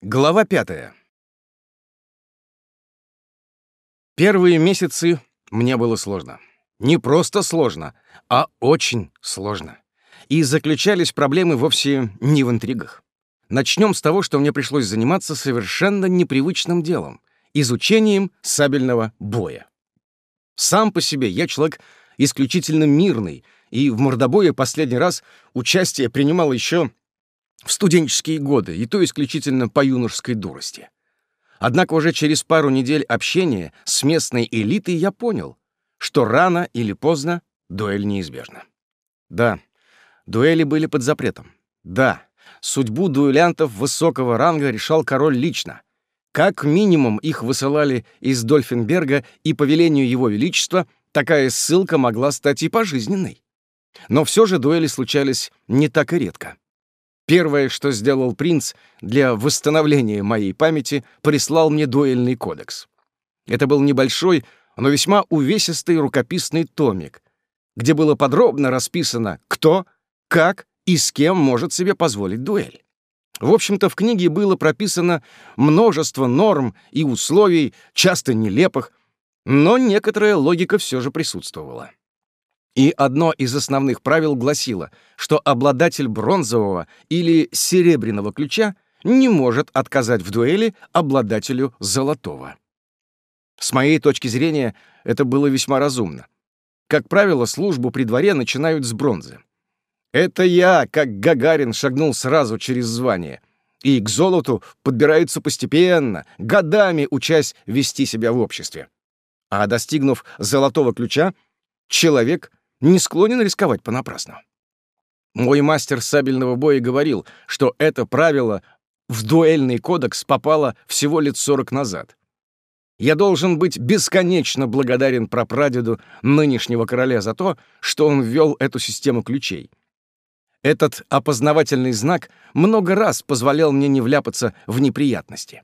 Глава пятая. Первые месяцы мне было сложно. Не просто сложно, а очень сложно. И заключались проблемы вовсе не в интригах. Начнем с того, что мне пришлось заниматься совершенно непривычным делом — изучением сабельного боя. Сам по себе я человек исключительно мирный, и в мордобое последний раз участие принимал еще в студенческие годы, и то исключительно по юношеской дурости. Однако уже через пару недель общения с местной элитой я понял, что рано или поздно дуэль неизбежна. Да, дуэли были под запретом. Да, судьбу дуэлянтов высокого ранга решал король лично. Как минимум их высылали из Дольфенберга, и по велению его величества такая ссылка могла стать и пожизненной. Но все же дуэли случались не так и редко. Первое, что сделал принц для восстановления моей памяти, прислал мне дуэльный кодекс. Это был небольшой, но весьма увесистый рукописный томик, где было подробно расписано, кто, как и с кем может себе позволить дуэль. В общем-то, в книге было прописано множество норм и условий, часто нелепых, но некоторая логика все же присутствовала. И одно из основных правил гласило, что обладатель бронзового или серебряного ключа не может отказать в дуэли обладателю золотого. С моей точки зрения, это было весьма разумно. Как правило, службу при дворе начинают с бронзы. Это я, как Гагарин, шагнул сразу через звание. И к золоту подбираются постепенно, годами учась вести себя в обществе. А достигнув золотого ключа, человек не склонен рисковать понапрасну. Мой мастер сабельного боя говорил, что это правило в дуэльный кодекс попало всего лет сорок назад. Я должен быть бесконечно благодарен прапрадеду нынешнего короля за то, что он ввел эту систему ключей. Этот опознавательный знак много раз позволял мне не вляпаться в неприятности.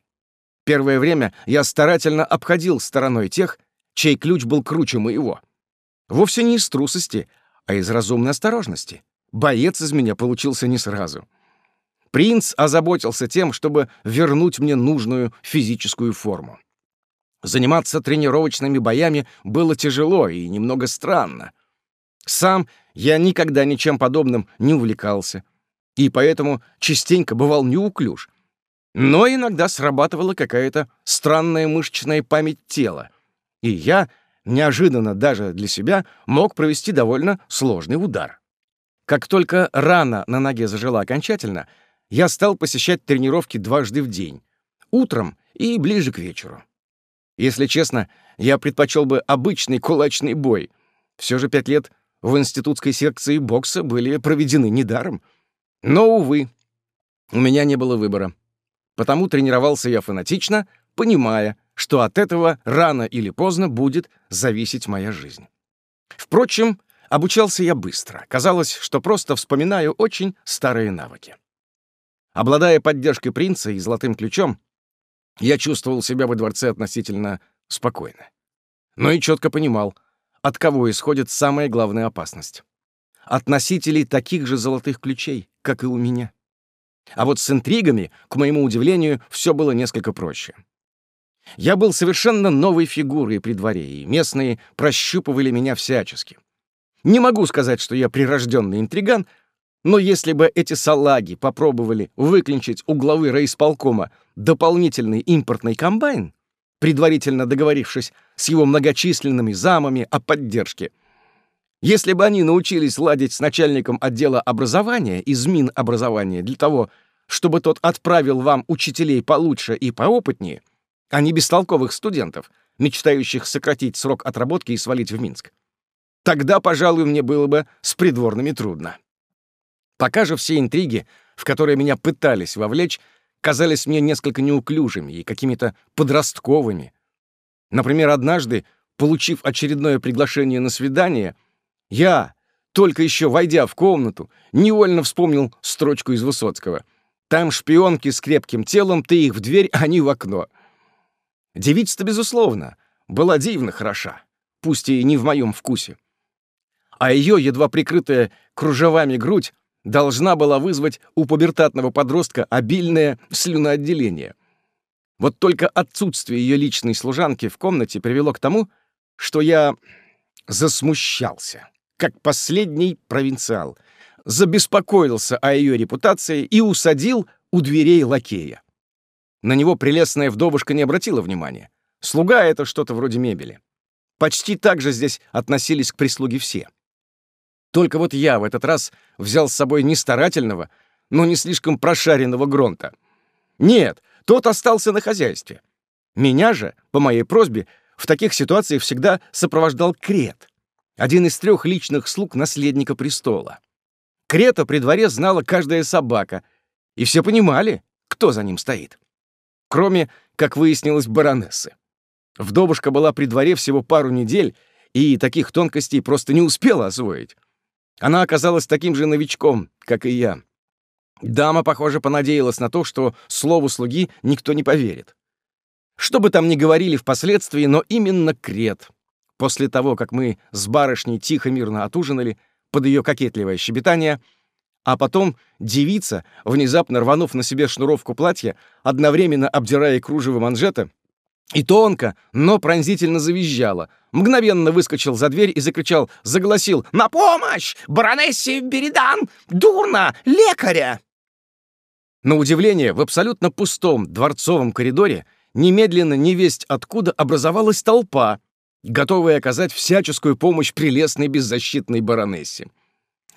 Первое время я старательно обходил стороной тех, чей ключ был круче моего — Вовсе не из трусости, а из разумной осторожности. Боец из меня получился не сразу. Принц озаботился тем, чтобы вернуть мне нужную физическую форму. Заниматься тренировочными боями было тяжело и немного странно. Сам я никогда ничем подобным не увлекался, и поэтому частенько бывал неуклюж. Но иногда срабатывала какая-то странная мышечная память тела, и я — неожиданно даже для себя, мог провести довольно сложный удар. Как только рана на ноге зажила окончательно, я стал посещать тренировки дважды в день, утром и ближе к вечеру. Если честно, я предпочел бы обычный кулачный бой. Все же пять лет в институтской секции бокса были проведены недаром. Но, увы, у меня не было выбора. Потому тренировался я фанатично, понимая, что от этого рано или поздно будет зависеть моя жизнь. Впрочем, обучался я быстро. Казалось, что просто вспоминаю очень старые навыки. Обладая поддержкой принца и золотым ключом, я чувствовал себя во дворце относительно спокойно. Но и четко понимал, от кого исходит самая главная опасность. От носителей таких же золотых ключей, как и у меня. А вот с интригами, к моему удивлению, все было несколько проще. Я был совершенно новой фигурой при дворе, и местные прощупывали меня всячески. Не могу сказать, что я прирожденный интриган, но если бы эти салаги попробовали выклинчить у главы райисполкома дополнительный импортный комбайн, предварительно договорившись с его многочисленными замами о поддержке, если бы они научились ладить с начальником отдела образования из Минобразования для того, чтобы тот отправил вам учителей получше и поопытнее — а не бестолковых студентов, мечтающих сократить срок отработки и свалить в Минск. Тогда, пожалуй, мне было бы с придворными трудно. Пока же все интриги, в которые меня пытались вовлечь, казались мне несколько неуклюжими и какими-то подростковыми. Например, однажды, получив очередное приглашение на свидание, я, только еще войдя в комнату, невольно вспомнил строчку из Высоцкого. «Там шпионки с крепким телом, ты их в дверь, а они в окно». Девица-то, безусловно, была дивно хороша, пусть и не в моем вкусе. А ее едва прикрытая кружевами грудь должна была вызвать у пубертатного подростка обильное слюноотделение. Вот только отсутствие ее личной служанки в комнате привело к тому, что я засмущался, как последний провинциал, забеспокоился о ее репутации и усадил у дверей лакея. На него прелестная вдовушка не обратила внимания. Слуга — это что-то вроде мебели. Почти так же здесь относились к прислуге все. Только вот я в этот раз взял с собой не старательного, но не слишком прошаренного Гронта. Нет, тот остался на хозяйстве. Меня же, по моей просьбе, в таких ситуациях всегда сопровождал Крет, один из трех личных слуг наследника престола. Крета при дворе знала каждая собака, и все понимали, кто за ним стоит. Кроме, как выяснилось, баронессы. Вдовушка была при дворе всего пару недель и таких тонкостей просто не успела освоить. Она оказалась таким же новичком, как и я. Дама, похоже, понадеялась на то, что слову слуги никто не поверит. Что бы там ни говорили впоследствии, но именно Крет. После того, как мы с барышней тихо-мирно отужинали под ее кокетливое щебетание, а потом девица, внезапно рванув на себе шнуровку платья, одновременно обдирая кружево манжета, и тонко, но пронзительно завизжала. Мгновенно выскочил за дверь и закричал, загласил «На помощь! Баронессе Беридан! Дурно! Лекаря!» На удивление, в абсолютно пустом дворцовом коридоре немедленно невесть откуда образовалась толпа, готовая оказать всяческую помощь прелестной беззащитной баронессе.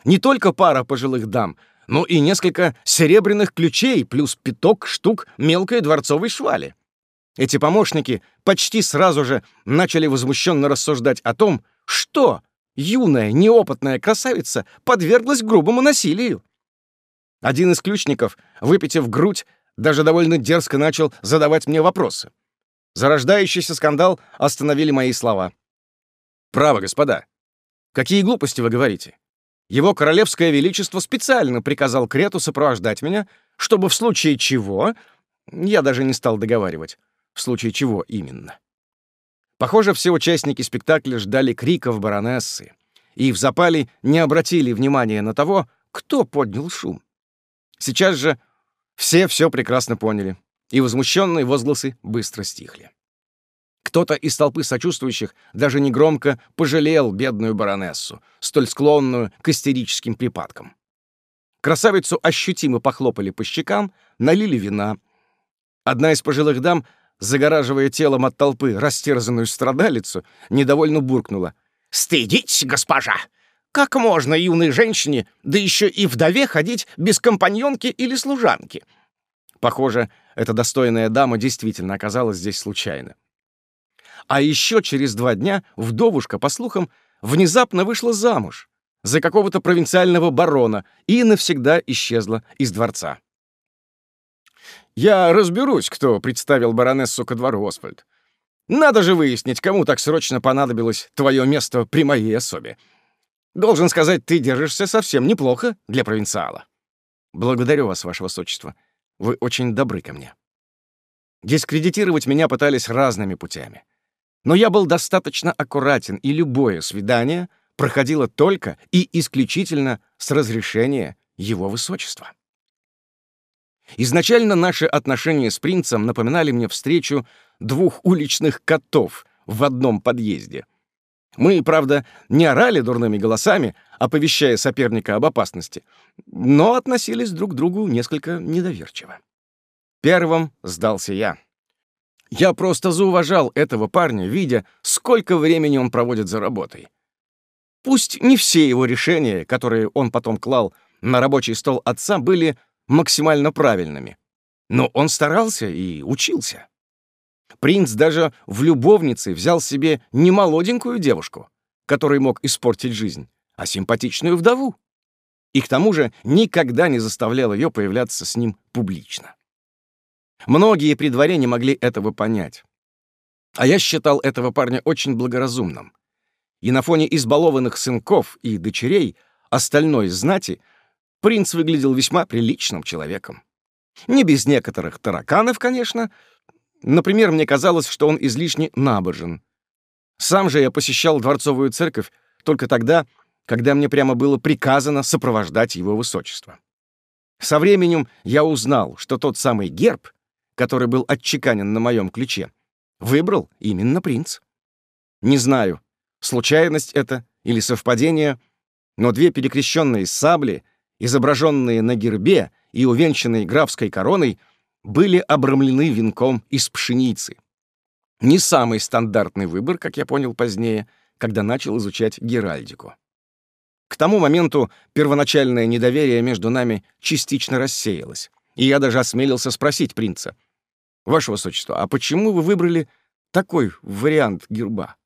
Не только пара пожилых дам, но и несколько серебряных ключей плюс пяток штук мелкой дворцовой швали. Эти помощники почти сразу же начали возмущенно рассуждать о том, что юная неопытная красавица подверглась грубому насилию. Один из ключников, выпитив грудь, даже довольно дерзко начал задавать мне вопросы. Зарождающийся скандал остановили мои слова. «Право, господа. Какие глупости вы говорите? Его королевское величество специально приказал Крету сопровождать меня, чтобы в случае чего... Я даже не стал договаривать в случае чего именно. Похоже, все участники спектакля ждали криков баронессы и в запале не обратили внимания на того, кто поднял шум. Сейчас же все все прекрасно поняли, и возмущенные возгласы быстро стихли. Кто-то из толпы сочувствующих даже негромко пожалел бедную баронессу, столь склонную к истерическим припадкам. Красавицу ощутимо похлопали по щекам, налили вина. Одна из пожилых дам загораживая телом от толпы растерзанную страдалицу, недовольно буркнула. «Стыдитесь, госпожа! Как можно юной женщине, да еще и вдове, ходить без компаньонки или служанки?» Похоже, эта достойная дама действительно оказалась здесь случайно. А еще через два дня вдовушка, по слухам, внезапно вышла замуж за какого-то провинциального барона и навсегда исчезла из дворца. Я разберусь, кто представил баронессу ко двору, Освальд. Надо же выяснить, кому так срочно понадобилось твое место при моей особе. Должен сказать, ты держишься совсем неплохо для провинциала. Благодарю вас, ваше высочество. Вы очень добры ко мне. Дискредитировать меня пытались разными путями. Но я был достаточно аккуратен, и любое свидание проходило только и исключительно с разрешения его высочества. Изначально наши отношения с принцем напоминали мне встречу двух уличных котов в одном подъезде. Мы, правда, не орали дурными голосами, оповещая соперника об опасности, но относились друг к другу несколько недоверчиво. Первым сдался я. Я просто зауважал этого парня, видя, сколько времени он проводит за работой. Пусть не все его решения, которые он потом клал на рабочий стол отца, были максимально правильными. Но он старался и учился. Принц даже в любовнице взял себе не молоденькую девушку, которой мог испортить жизнь, а симпатичную вдову. И к тому же никогда не заставлял ее появляться с ним публично. Многие при дворе не могли этого понять. А я считал этого парня очень благоразумным. И на фоне избалованных сынков и дочерей остальной знати — принц выглядел весьма приличным человеком. Не без некоторых тараканов, конечно. Например, мне казалось, что он излишне набожен. Сам же я посещал дворцовую церковь только тогда, когда мне прямо было приказано сопровождать его высочество. Со временем я узнал, что тот самый герб, который был отчеканен на моем ключе, выбрал именно принц. Не знаю, случайность это или совпадение, но две перекрещенные сабли, изображенные на гербе и увенчанные графской короной, были обрамлены венком из пшеницы. Не самый стандартный выбор, как я понял позднее, когда начал изучать геральдику. К тому моменту первоначальное недоверие между нами частично рассеялось, и я даже осмелился спросить принца. «Ваше Высочество, а почему вы выбрали такой вариант герба?»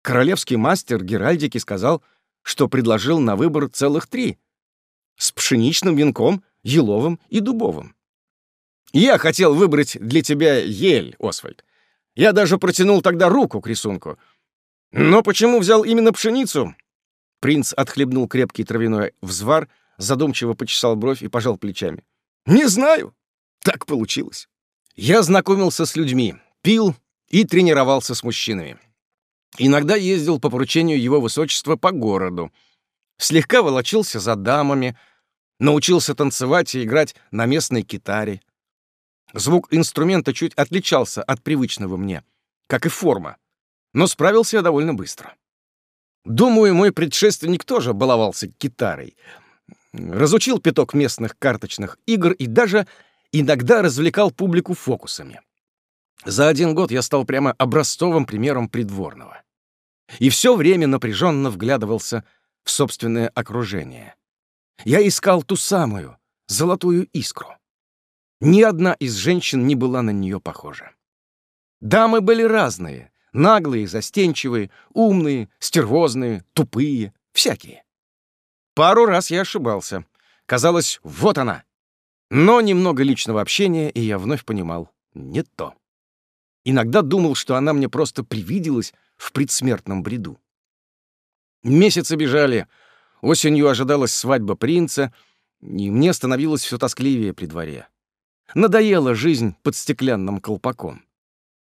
Королевский мастер геральдики сказал, что предложил на выбор целых три — с пшеничным венком, еловым и дубовым. «Я хотел выбрать для тебя ель, Освальд. Я даже протянул тогда руку к рисунку. Но почему взял именно пшеницу, Принц отхлебнул крепкий травяной взвар, задумчиво почесал бровь и пожал плечами. «Не знаю. Так получилось. Я знакомился с людьми, пил и тренировался с мужчинами. Иногда ездил по поручению его высочества по городу. Слегка волочился за дамами, научился танцевать и играть на местной китаре. Звук инструмента чуть отличался от привычного мне, как и форма, но справился я довольно быстро. Думаю, мой предшественник тоже баловался гитарой. Разучил пяток местных карточных игр и даже иногда развлекал публику фокусами. За один год я стал прямо образцовым примером придворного. И все время напряженно вглядывался в собственное окружение. Я искал ту самую, золотую искру. Ни одна из женщин не была на нее похожа. Дамы были разные, Наглые, застенчивые, умные, стервозные, тупые, всякие. Пару раз я ошибался. Казалось, вот она. Но немного личного общения, и я вновь понимал — не то. Иногда думал, что она мне просто привиделась в предсмертном бреду. Месяцы бежали. Осенью ожидалась свадьба принца, и мне становилось все тоскливее при дворе. Надоела жизнь под стеклянным колпаком.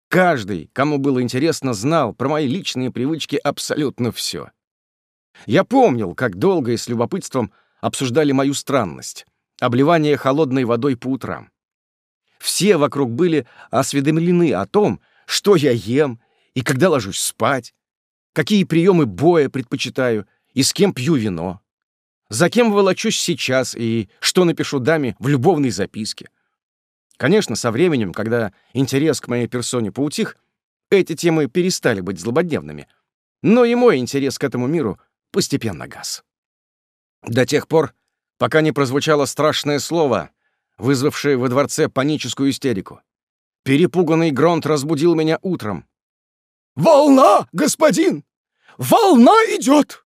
Каждый, кому было интересно, знал про мои личные привычки абсолютно все. Я помнил, как долго и с любопытством обсуждали мою странность — обливание холодной водой по утрам. Все вокруг были осведомлены о том, что я ем и когда ложусь спать, какие приемы боя предпочитаю и с кем пью вино, за кем волочусь сейчас и что напишу даме в любовной записке. Конечно, со временем, когда интерес к моей персоне поутих, эти темы перестали быть злободневными, но и мой интерес к этому миру постепенно гас. До тех пор, пока не прозвучало страшное слово, вызвавшее во дворце паническую истерику. Перепуганный Гронт разбудил меня утром. «Волна, господин! Волна идет!»